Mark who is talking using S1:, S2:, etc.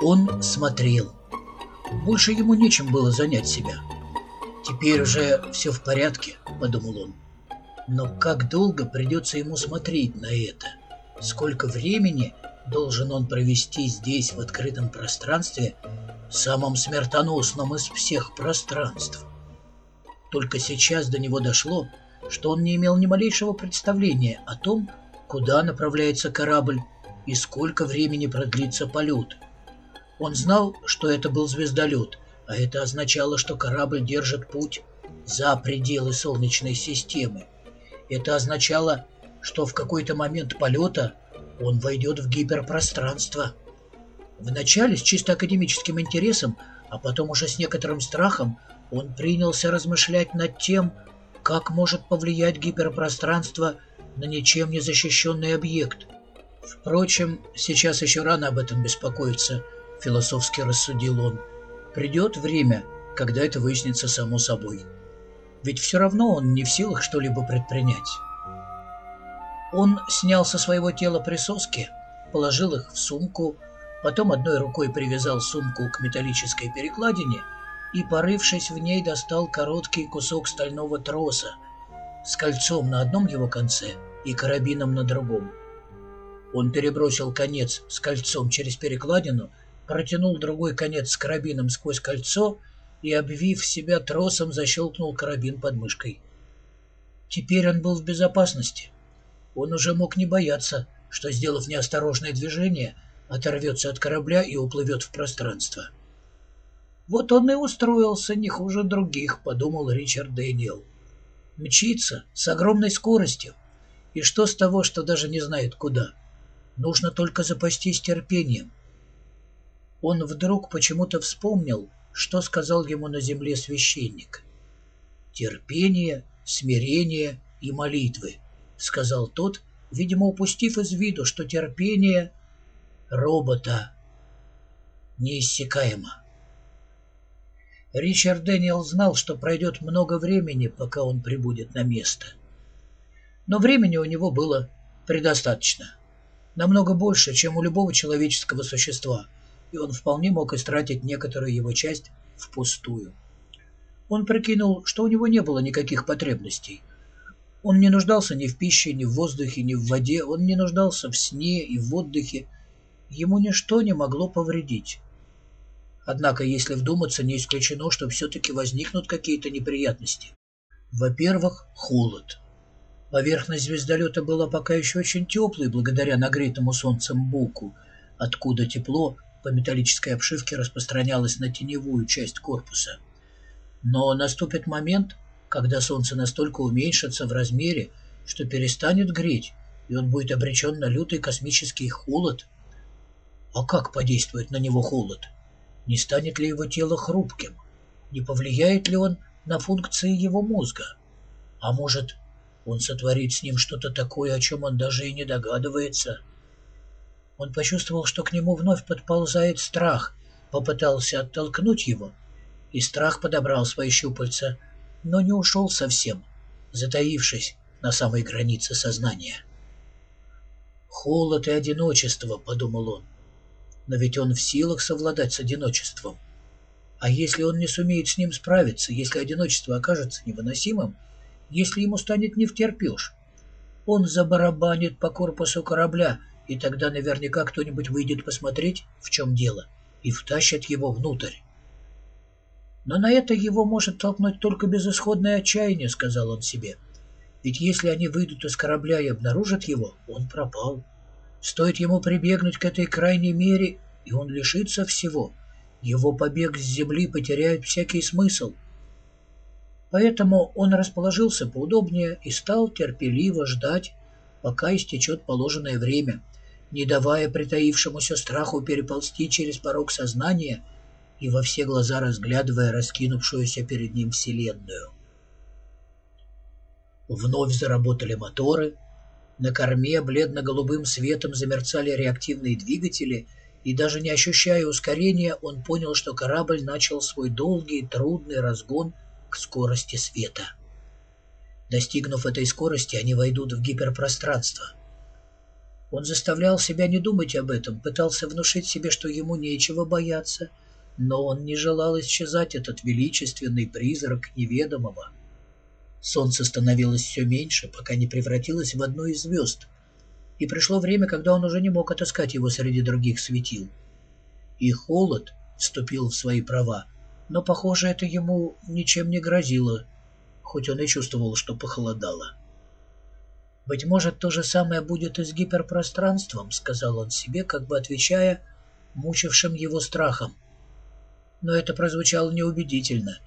S1: Он смотрел. Больше ему нечем было занять себя. «Теперь уже все в порядке», — подумал он. «Но как долго придется ему смотреть на это? Сколько времени должен он провести здесь, в открытом пространстве, самом смертоносном из всех пространств?» Только сейчас до него дошло, что он не имел ни малейшего представления о том, куда направляется корабль и сколько времени продлится полет. Он знал, что это был звездолет, а это означало, что корабль держит путь за пределы Солнечной системы. Это означало, что в какой-то момент полета он войдет в гиперпространство. Вначале с чисто академическим интересом, а потом уже с некоторым страхом он принялся размышлять над тем, как может повлиять гиперпространство на ничем не защищенный объект. Впрочем, сейчас еще рано об этом беспокоиться, философски рассудил он. Придет время, когда это выяснится само собой. Ведь все равно он не в силах что-либо предпринять. Он снял со своего тела присоски, положил их в сумку, потом одной рукой привязал сумку к металлической перекладине и, порывшись в ней, достал короткий кусок стального троса с кольцом на одном его конце и карабином на другом. Он перебросил конец с кольцом через перекладину, протянул другой конец с карабином сквозь кольцо и, обвив себя тросом, защелкнул карабин под мышкой. Теперь он был в безопасности. Он уже мог не бояться, что, сделав неосторожное движение, оторвется от корабля и уплывет в пространство. Вот он и устроился не хуже других, подумал Ричард Дэниел. Мчится с огромной скоростью. И что с того, что даже не знает куда? Нужно только запастись терпением. Он вдруг почему-то вспомнил, что сказал ему на земле священник. «Терпение, смирение и молитвы», — сказал тот, видимо, упустив из виду, что терпение робота неиссякаемо. Ричард Дэниел знал, что пройдет много времени, пока он прибудет на место. Но времени у него было предостаточно. Намного больше, чем у любого человеческого существа, и он вполне мог истратить некоторую его часть впустую. Он прикинул, что у него не было никаких потребностей. Он не нуждался ни в пище, ни в воздухе, ни в воде, он не нуждался в сне и в отдыхе. Ему ничто не могло повредить. Однако, если вдуматься, не исключено, что все-таки возникнут какие-то неприятности. Во-первых, холод. Поверхность звездолета была пока еще очень теплой, благодаря нагретому солнцем боку, откуда тепло по металлической обшивке распространялось на теневую часть корпуса. Но наступит момент, когда солнце настолько уменьшится в размере, что перестанет греть, и он будет обречен на лютый космический холод. А как подействует на него холод? Не станет ли его тело хрупким? Не повлияет ли он на функции его мозга? А может, он сотворит с ним что-то такое, о чем он даже и не догадывается? Он почувствовал, что к нему вновь подползает страх, попытался оттолкнуть его, и страх подобрал свои щупальца, но не ушел совсем, затаившись на самой границе сознания. «Холод и одиночество», — подумал он, но ведь он в силах совладать с одиночеством. А если он не сумеет с ним справиться, если одиночество окажется невыносимым, если ему станет не втерпешь, он забарабанит по корпусу корабля, и тогда наверняка кто-нибудь выйдет посмотреть, в чем дело, и втащит его внутрь. Но на это его может толкнуть только безысходное отчаяние, сказал он себе. Ведь если они выйдут из корабля и обнаружат его, он пропал. Стоит ему прибегнуть к этой крайней мере, и он лишится всего. Его побег с земли потеряет всякий смысл. Поэтому он расположился поудобнее и стал терпеливо ждать, пока истечет положенное время, не давая притаившемуся страху переползти через порог сознания и во все глаза разглядывая раскинувшуюся перед ним вселенную. Вновь заработали моторы, на корме бледно-голубым светом замерцали реактивные двигатели, и даже не ощущая ускорения, он понял, что корабль начал свой долгий, трудный разгон скорости света. Достигнув этой скорости, они войдут в гиперпространство. Он заставлял себя не думать об этом, пытался внушить себе, что ему нечего бояться, но он не желал исчезать, этот величественный призрак неведомого. Солнце становилось все меньше, пока не превратилось в одну из звезд, и пришло время, когда он уже не мог отыскать его среди других светил. И холод вступил в свои права, но, похоже, это ему ничем не грозило, хоть он и чувствовал, что похолодало. «Быть может, то же самое будет и с гиперпространством», — сказал он себе, как бы отвечая мучившим его страхом. Но это прозвучало неубедительно,